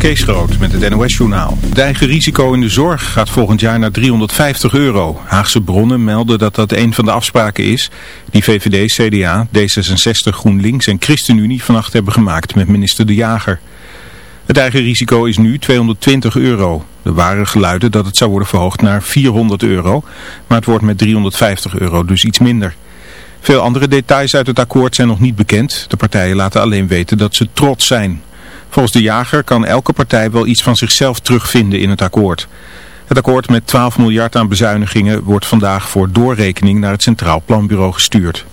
Kees Groot met het NOS-journaal. Het eigen risico in de zorg gaat volgend jaar naar 350 euro. Haagse bronnen melden dat dat een van de afspraken is die VVD, CDA, D66, GroenLinks en ChristenUnie vannacht hebben gemaakt met minister De Jager. Het eigen risico is nu 220 euro. Er waren geluiden dat het zou worden verhoogd naar 400 euro, maar het wordt met 350 euro dus iets minder. Veel andere details uit het akkoord zijn nog niet bekend. De partijen laten alleen weten dat ze trots zijn. Volgens de jager kan elke partij wel iets van zichzelf terugvinden in het akkoord. Het akkoord met 12 miljard aan bezuinigingen wordt vandaag voor doorrekening naar het Centraal Planbureau gestuurd.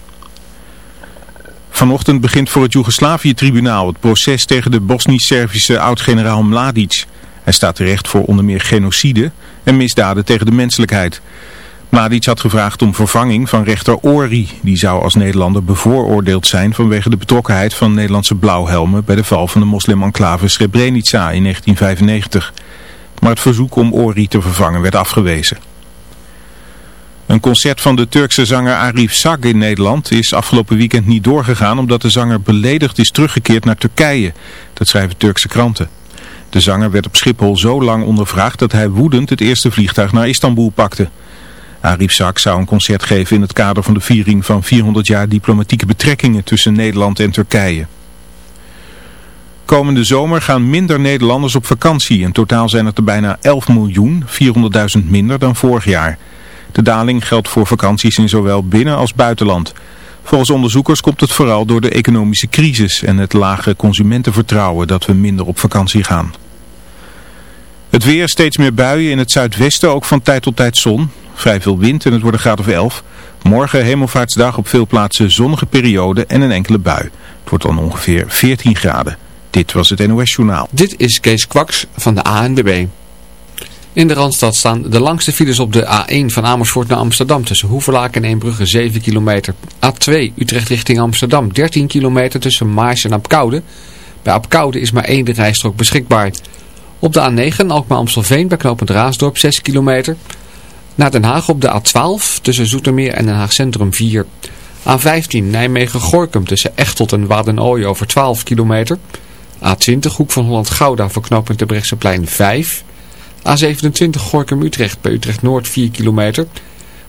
Vanochtend begint voor het Joegoslavië-tribunaal het proces tegen de Bosnisch-Servische oud-generaal Mladic. Hij staat terecht voor onder meer genocide en misdaden tegen de menselijkheid. Mladic had gevraagd om vervanging van rechter Ori. Die zou als Nederlander bevooroordeeld zijn vanwege de betrokkenheid van Nederlandse blauwhelmen bij de val van de moslim-enclave Srebrenica in 1995. Maar het verzoek om Ori te vervangen werd afgewezen. Een concert van de Turkse zanger Arif Sag in Nederland is afgelopen weekend niet doorgegaan omdat de zanger beledigd is teruggekeerd naar Turkije. Dat schrijven Turkse kranten. De zanger werd op Schiphol zo lang ondervraagd dat hij woedend het eerste vliegtuig naar Istanbul pakte. Arif Sak zou een concert geven in het kader van de viering van 400 jaar diplomatieke betrekkingen tussen Nederland en Turkije. Komende zomer gaan minder Nederlanders op vakantie. In totaal zijn het er bijna 11 miljoen, 400.000 minder dan vorig jaar. De daling geldt voor vakanties in zowel binnen- als buitenland. Volgens onderzoekers komt het vooral door de economische crisis en het lage consumentenvertrouwen dat we minder op vakantie gaan. Het weer, steeds meer buien in het zuidwesten, ook van tijd tot tijd zon. Vrij veel wind en het wordt een graad of 11. Morgen hemelvaartsdag op veel plaatsen zonnige periode en een enkele bui. Het wordt dan ongeveer 14 graden. Dit was het NOS Journaal. Dit is Kees Kwaks van de ANWB. In de Randstad staan de langste files op de A1 van Amersfoort naar Amsterdam tussen Hoeverlaak en Eembrugge 7 kilometer. A2 Utrecht richting Amsterdam 13 kilometer tussen Maars en Apkoude. Bij Apkoude is maar één rijstrook beschikbaar. Op de A9 Alkmaar-Amstelveen bij knooppunt Raasdorp 6 kilometer. Naar Den Haag op de A12 tussen Zoetermeer en Den Haag Centrum 4. A15 Nijmegen-Gorkum tussen Echtelt en Wadenooi over 12 kilometer. A20 Hoek van Holland-Gouda voor knooppunt de plein 5. A27 Gorkum-Utrecht bij Utrecht-Noord 4 kilometer.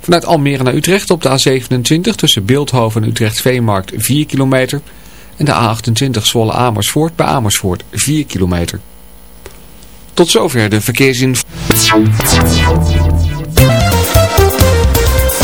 Vanuit Almere naar Utrecht op de A27 tussen Beeldhoven en Utrecht-Veemarkt 4 kilometer. En de A28 Zwolle-Amersfoort bij Amersfoort 4 kilometer. Tot zover de verkeersinformatie.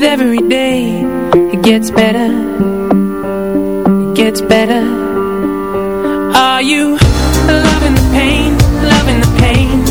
with every day. It gets better. It gets better. Are you loving the pain, loving the pain?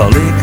Dan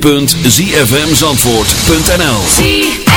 www.zfmzandvoort.nl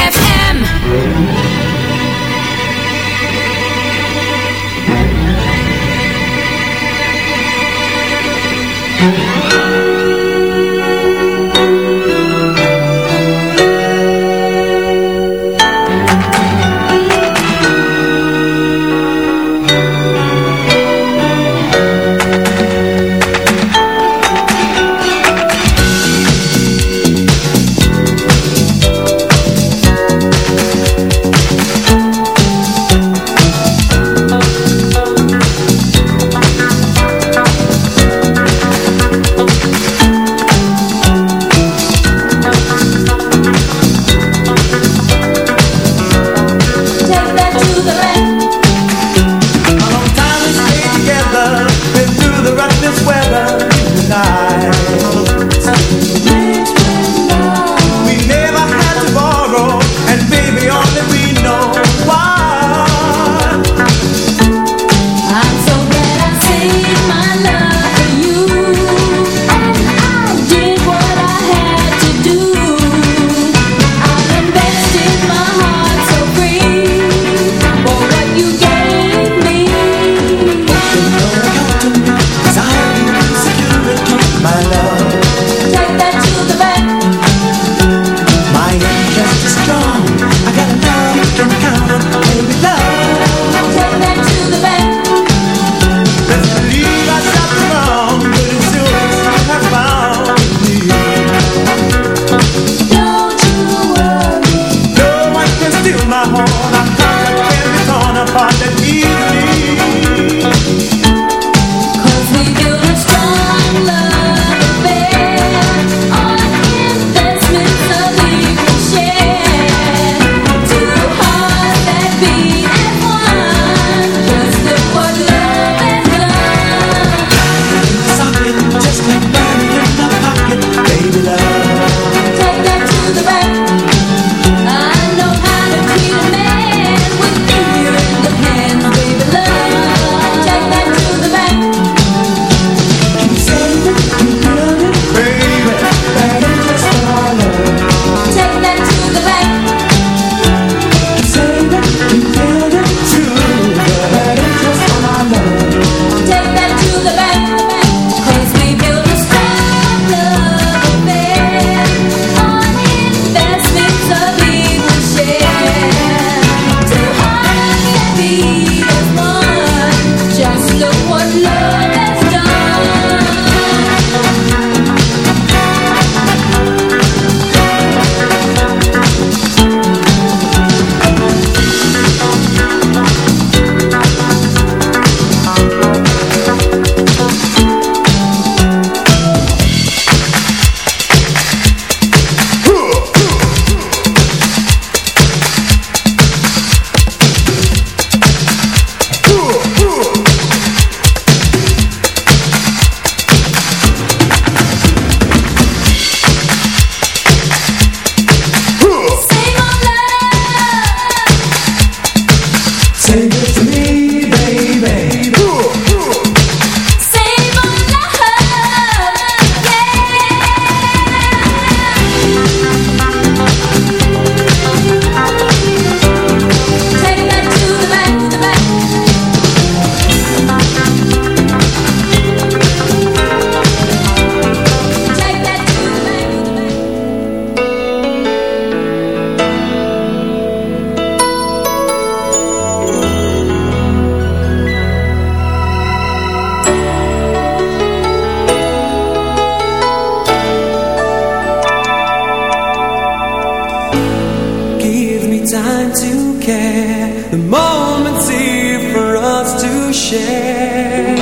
time to care The moment's here for us to share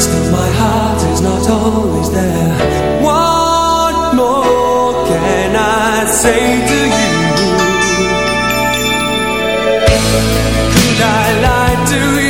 Still my heart is not always there What more can I say to you? Could I lie to you?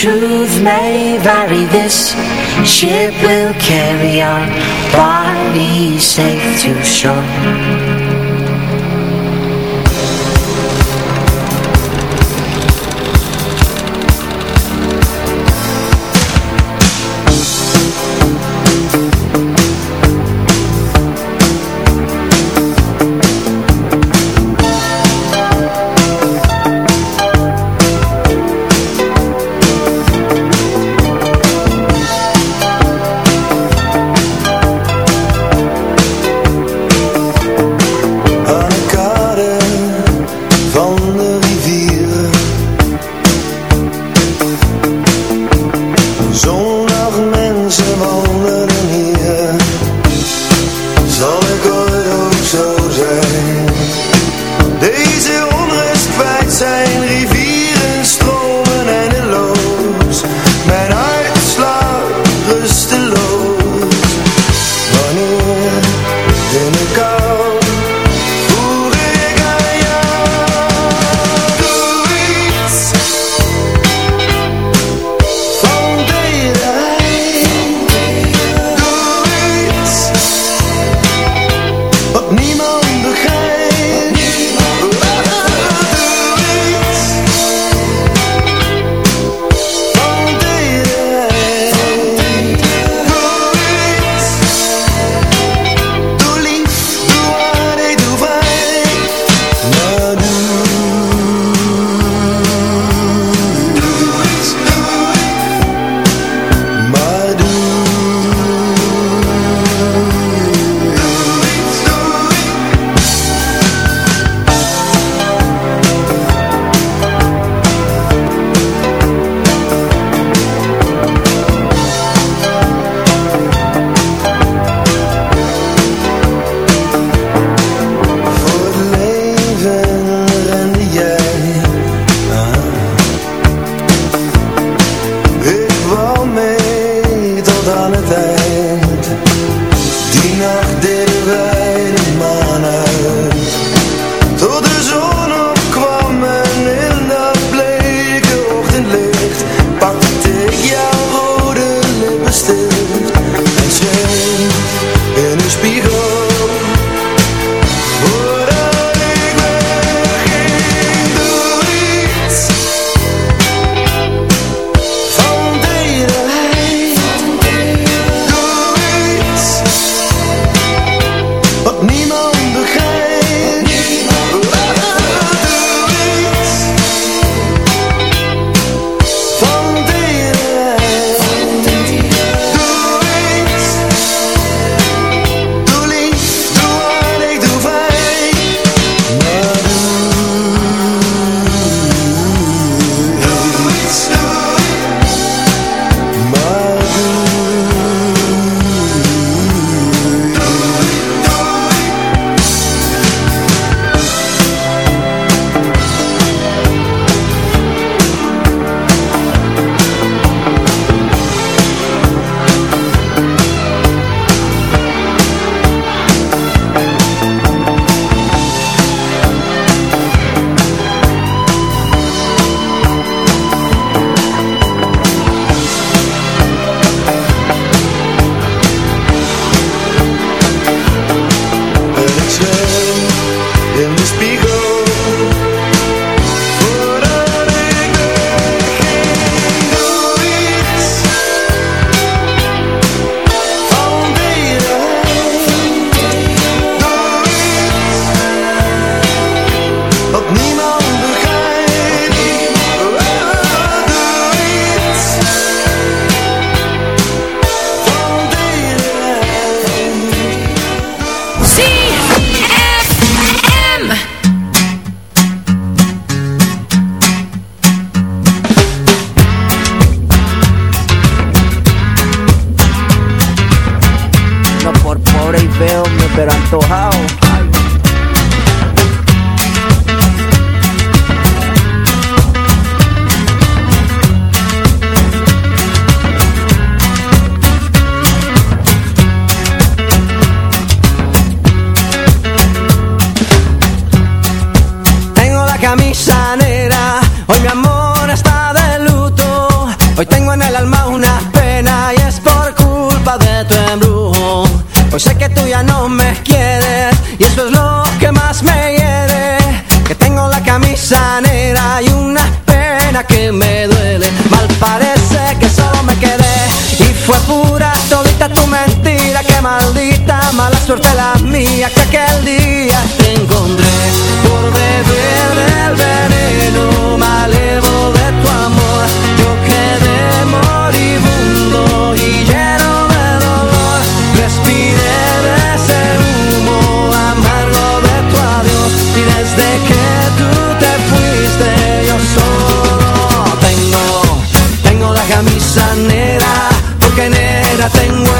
truth may vary This ship will carry on. bodies safe to shore maldita, mala suerte la mía que aquel día te encontré por beber el veneno malevo de tu amor. Yo quedé moribundo y lleno de dolor. Respiré de ese humo amargo de tu adiós y desde que tú te fuiste yo solo tengo tengo la camisa negra porque negra tengo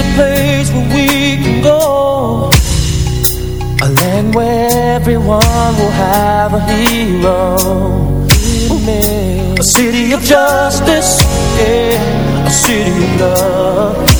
A place where we can go A land where everyone will have a hero. A city of justice, yeah. A city of love.